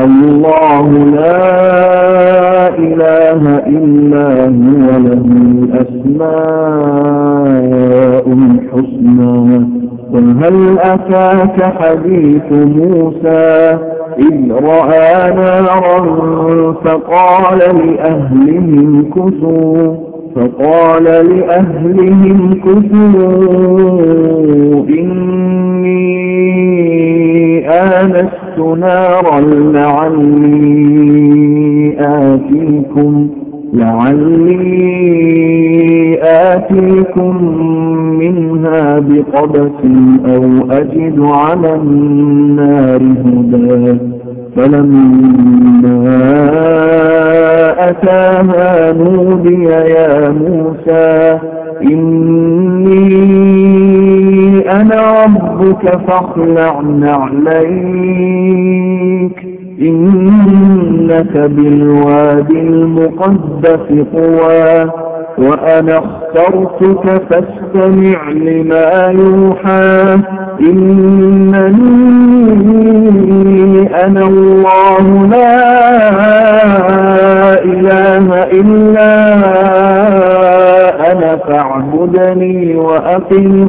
الله لا إله إلا هو له الأسماء الحسنى. وهل أتاك حديث موسى؟ إذ رأى نارا فقال لأهلهم كثوا فقال لأهلهم كثوا إني آنست نارا لعلي آتيكم لعلي آتيكم منها بقبس أو أجد على النار هدى. فلما أتاها نودي يا موسى ربك فاخلع نعليك. إنك بالواد المقدس طوى. وأنا اخترتك فاستمع لما يوحى. إنني أنا الله لا إله إلا أنا فاعبدني وأقم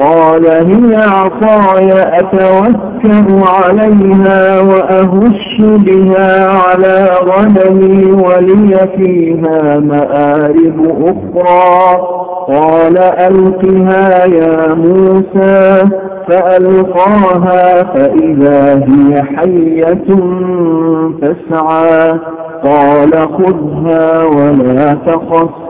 قال هي عصاي أتوكل عليها وأهش بها على غنمي ولي فيها مآرب أخرى. قال ألقها يا موسى فألقاها فإذا هي حية تسعى قال خذها ولا تخف.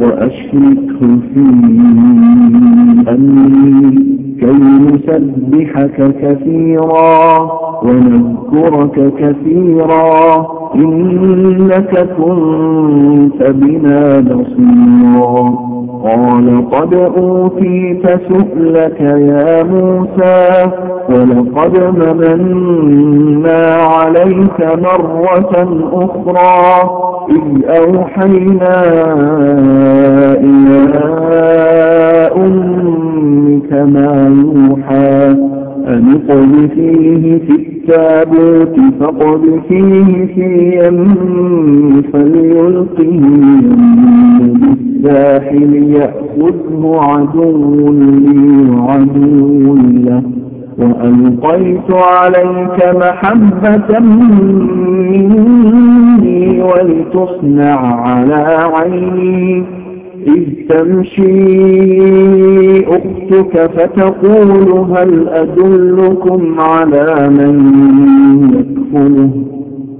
وأشركه في أمري كي نسبحك كثيرا ونذكرك كثيرا إنك كنت بنا بصيرا. قال قد أوتيت سؤلك يا موسى ولقد ممنا عليك مرة أخرى إذ أوحينا إلى أمك ما يوحى أن فيه في التابوت فيه في يم فليلقه بالساحل يأخذه عدو لي وعدو له. وألقيت عليك محبة مني ولتصنع على عيني. إذ تمشي أختك فتقول هل أدلكم على من يكفله؟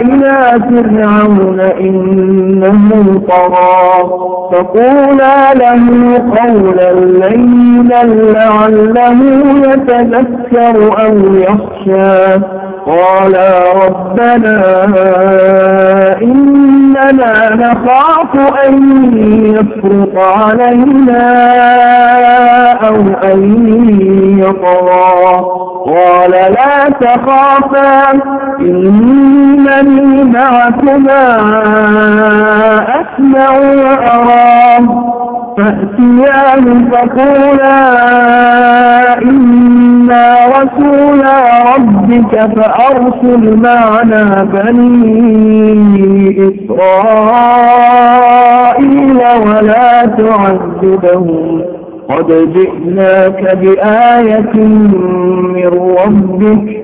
إلى فرعون إنه طغى. فقولا له قولا لينا لعله يتذكر أو يخشى. قالا ربنا إننا نخاف أن يفرط علينا أو أن يطغى. قال لا تخافا إنني معكما أسمع وأرى. فأتياه فقولا إنا رسولا ربك فأرسل معنا بني إسرائيل ولا تعذبهم قد جئناك بآية من ربك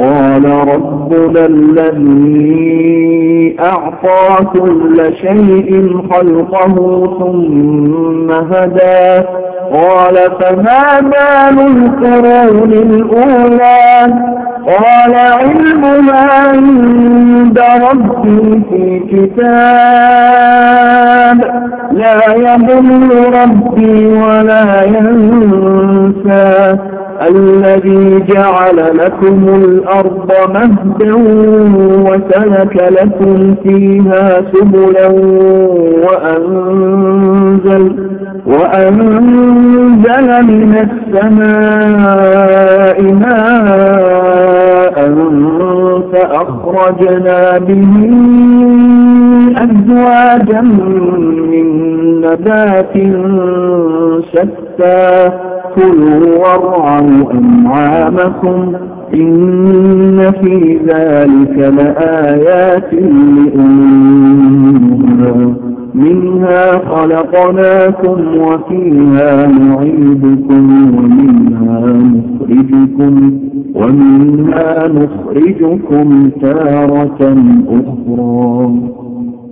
قال ربنا الذي أعطى كل شيء خلقه ثم هدى. قال فما بال القرون الأولى؟ قال علمها عند ربي في كتاب. لا يضل ربي ولا ينسى. الذي جعل لكم الأرض مهدا وسلك لكم فيها سبلا وأنزل, وأنزل من السماء ماء فأخرجنا به أزواجا من نبات شتى. كلوا وارعوا أنعامكم إن في ذلك لآيات لأمها منها خلقناكم وفيها نعيدكم ومنها نخرجكم ومنها نخرجكم تارة أخرى.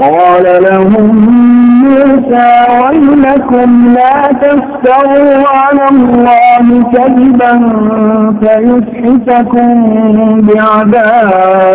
قال لهم موسى ويلكم لا تفتروا على الله كذبا فيسحتكم بعذاب.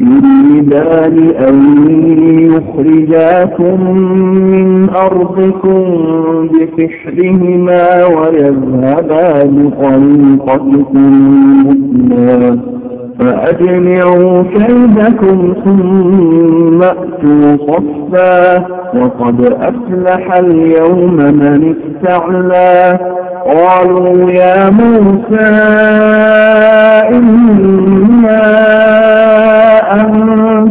يريدان أن يخرجاكم من أرضكم بسحرهما ويذهبا بطريقتكم مثلا فأجمعوا كيدكم ثم أتوا صفا وقد أفلح اليوم من استعلى قالوا يا موسى إنا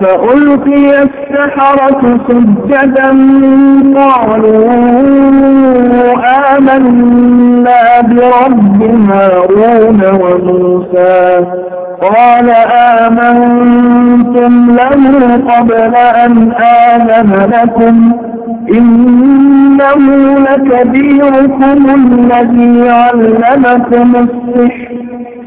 فألقي السحرة سجدا قالوا آمنا برب هارون وموسى. قال آمنتم له قبل أن آذن لكم. إنه لكبيركم الذي علمكم السحر.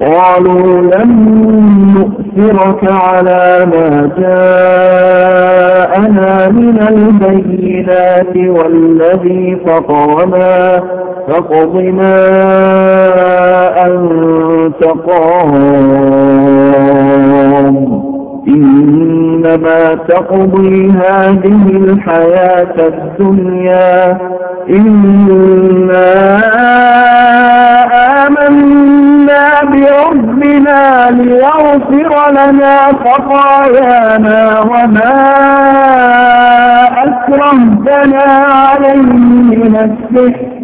قالوا لن نؤثرك على ما جاءنا من البينات والذي فطرنا فاقض ما أنت إنما تقضي هذه الحياة الدنيا. إنا بربنا ليغفر لنا خطايانا وما أكرمتنا عليه من السحر.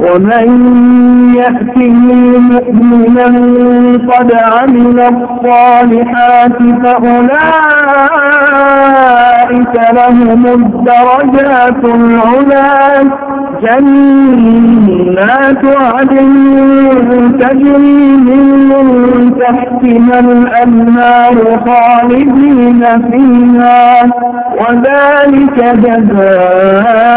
ومن يأته مؤمنا قد عمل الصالحات فأولئك لهم الدرجات العلا جنات عدن تجري من تحتها الأنهار خالدين فيها وذلك جزاء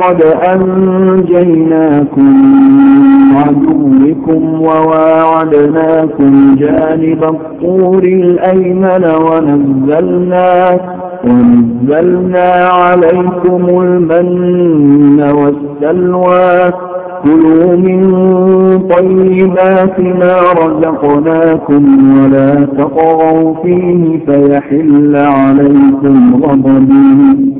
قد أنجيناكم عدوكم وواعدناكم جانب الطور الأيمن ونزلنا ونزلنا عليكم المن والسلوى. كلوا من طيبات ما رزقناكم ولا تطغوا فيه فيحل عليكم غضبي.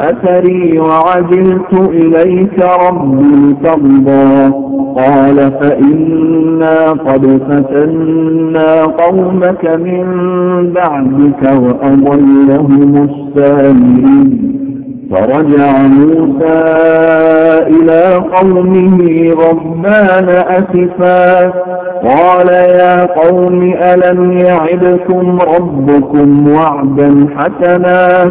أثري وعجلت إليك ربي ترضى قال فإنا قد فتنا قومك من بعدك وأضلهم السامرين. فرجع موسى إلى قومه ربان أسفا. قال يا قوم ألم يعدكم ربكم وعدا حسنا؟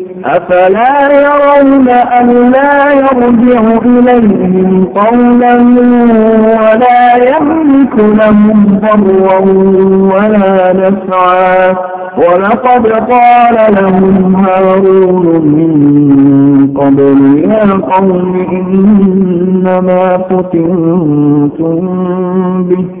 أفلا يرون أن لا يرجع إليهم قولا ولا يملك لهم ضرا ولا نفعا. ولقد قال لهم هارون من قبل يا قوم إنما فتنتم به.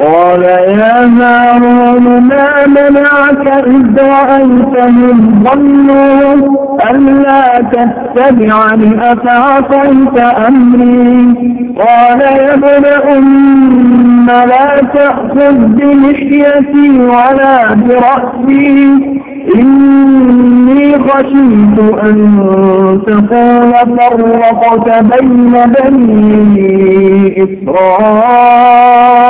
قال يا هارون ما منعك إذ رأيتهم ضلوا ألا تتبعني أفعصيت أمري؟ قال يا ابن أم لا تأخذ بلحيتي ولا برأسي إني خشيت أن تقول فرقت بين بني إسرائيل.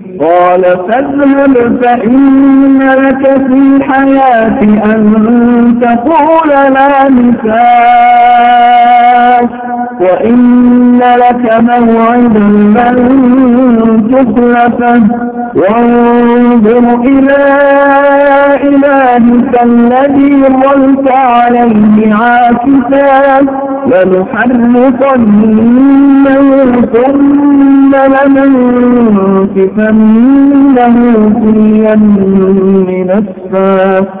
قال فاذهب فإن لك في الحياة أن تقول لا مساس وإن لك موعدا لن تخلفه وانظر إلى إلهك الذي ظلت عليه عاكفا. لنحرقنه ثم لننكفنه في اليم نسفا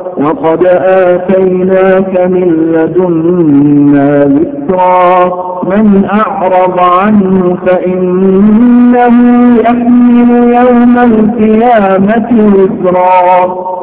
وقد آتيناك من لدنا ذكرا. من أعرض عنه فإنه يحمل يوم القيامة وزرا.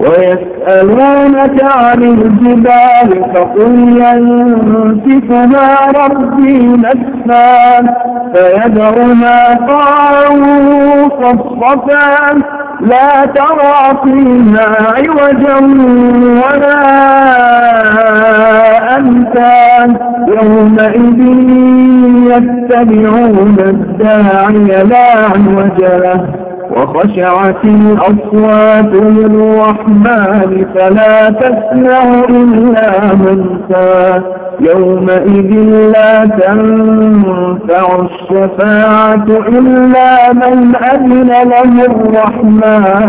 ويسألونك عن الجبال فقل ينسفها ربي نسفا فيدعها قاعا صفصفا لا ترى فيها عوجا ولا أمتا يومئذ يتبعون الداعي لا عوج له وخشعت الأصوات للرحمن فلا تسمع إلا منسى. يومئذ لا تنفع الشفاعة إلا من أذن له الرحمن.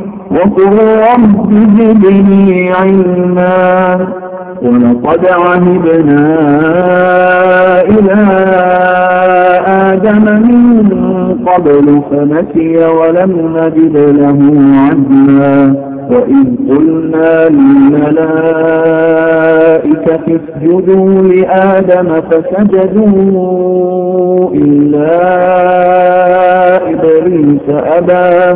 وقل رب زدني علما ولقد عهدنا إلى آدم من قبل فنسي ولم نجد له عدنا وإذ قلنا للملائكة اسجدوا لآدم فسجدوا إلا إبليس أبى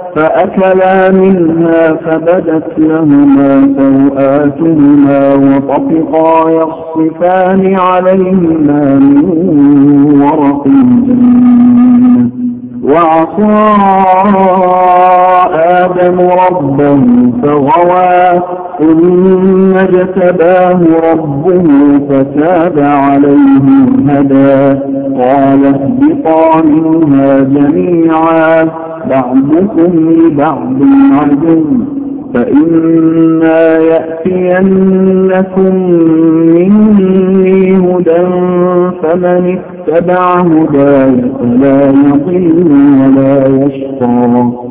فأكلا منها فبدت لهما سوآتهما وطفقا يخصفان عليهما من ورق الجنة وعصى آدم ربه فغوى ثم جتباه ربه فتاب عليه هدى قال اهبطا منها جميعا بعضكم لبعض عدو فإما يأتينكم مني هدى فمن اتبع هداي فلا يضل ولا يشقى.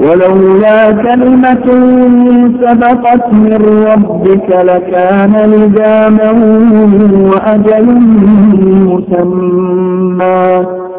ولولا كلمة سبقت من ربك لكان لزاما وأجل مسمى.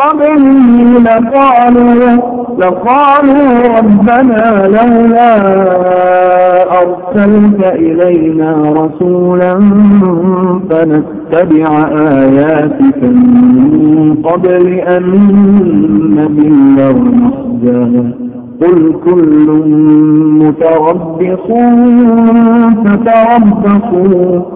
قبله لقالوا لقالوا ربنا لولا أرسلت إلينا رسولا فنتبع آياتك من قبل أن نبل ونخزى قل كل متربص فتربصوا